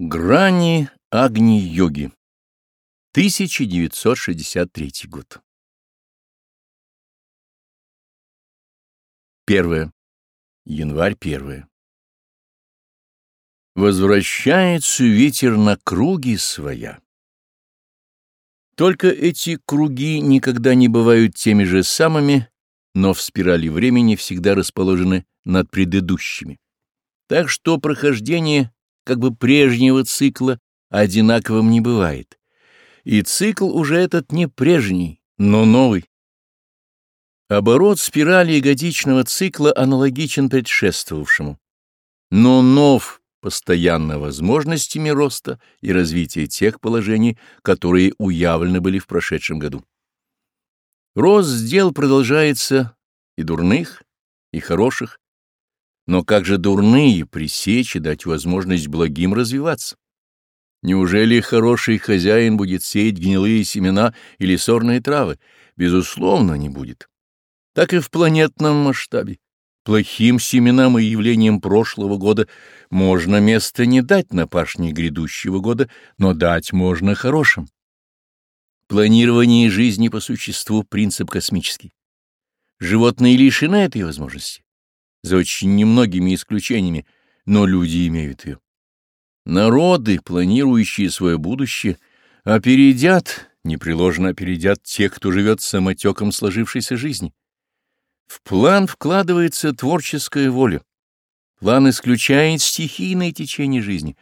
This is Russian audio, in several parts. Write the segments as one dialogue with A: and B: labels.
A: Грани Агни-йоги. 1963 год. Первое. Январь первое. Возвращается ветер на круги своя. Только эти круги никогда не бывают теми же самыми, но в спирали времени всегда расположены над предыдущими. Так что прохождение как бы прежнего цикла одинаковым не бывает. И цикл уже этот не прежний, но новый. Оборот спирали ягодичного цикла аналогичен предшествовавшему, но нов постоянно возможностями роста и развития тех положений, которые уявлены были в прошедшем году. Рост дел продолжается и дурных, и хороших, но как же дурные пресечь и дать возможность благим развиваться? Неужели хороший хозяин будет сеять гнилые семена или сорные травы? Безусловно, не будет. Так и в планетном масштабе. Плохим семенам и явлениям прошлого года можно место не дать на пашне грядущего года, но дать можно хорошим. Планирование жизни по существу — принцип космический. Животные лишены этой возможности за очень немногими исключениями, но люди имеют ее. Народы, планирующие свое будущее, опередят, непреложно опередят тех, кто живет самотеком сложившейся жизни. В план вкладывается творческая воля. План исключает стихийное течение жизни.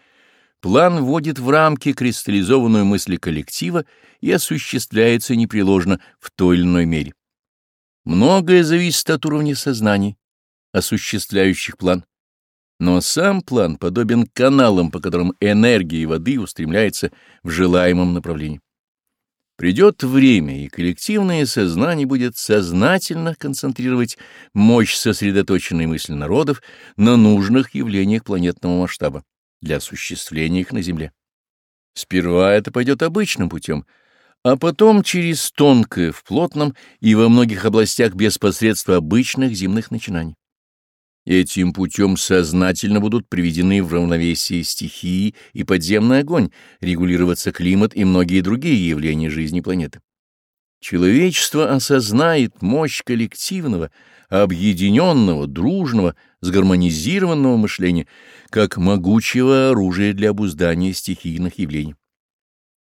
A: План вводит в рамки кристаллизованную мысль коллектива и осуществляется непреложно в той или иной мере. Многое зависит от уровня сознания осуществляющих план. Но сам план подобен каналам, по которым энергия воды устремляется в желаемом направлении. Придет время, и коллективное сознание будет сознательно концентрировать мощь сосредоточенной мысли народов на нужных явлениях планетного масштаба для осуществления их на Земле. Сперва это пойдет обычным путем, а потом через тонкое в плотном и во многих областях без посредства обычных земных начинаний. Этим путем сознательно будут приведены в равновесие стихии и подземный огонь, регулироваться климат и многие другие явления жизни планеты. Человечество осознает мощь коллективного, объединенного, дружного, сгармонизированного мышления как могучего оружия для обуздания стихийных явлений.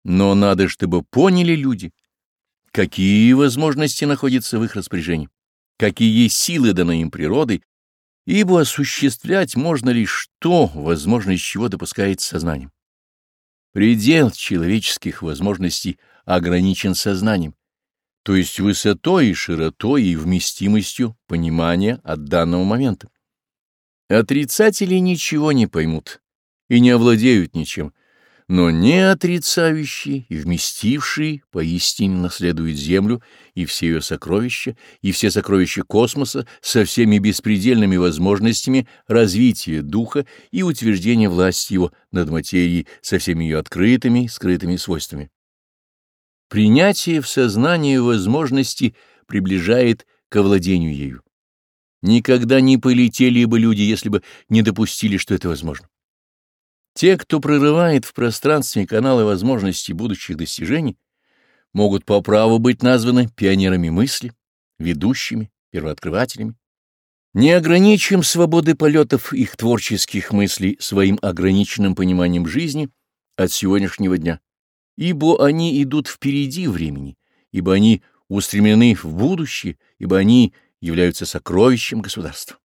A: Но надо, чтобы поняли люди, какие возможности находятся в их распоряжении, какие силы даны им природой, ибо осуществлять можно лишь то, возможно, из чего допускает сознание. Предел человеческих возможностей ограничен сознанием, то есть высотой и широтой и вместимостью понимания от данного момента. Отрицатели ничего не поймут и не овладеют ничем, но не отрицающий и вместивший поистине наследует Землю и все ее сокровища, и все сокровища космоса со всеми беспредельными возможностями развития духа и утверждения власти его над материей со всеми ее открытыми, скрытыми свойствами. Принятие в сознании возможности приближает к овладению ею. Никогда не полетели бы люди, если бы не допустили, что это возможно. Те, кто прорывает в пространстве каналы возможностей будущих достижений, могут по праву быть названы пионерами мысли, ведущими, первооткрывателями. Не ограничим свободы полетов их творческих мыслей своим ограниченным пониманием жизни от сегодняшнего дня, ибо они идут впереди времени, ибо они устремлены в будущее, ибо они являются сокровищем государства.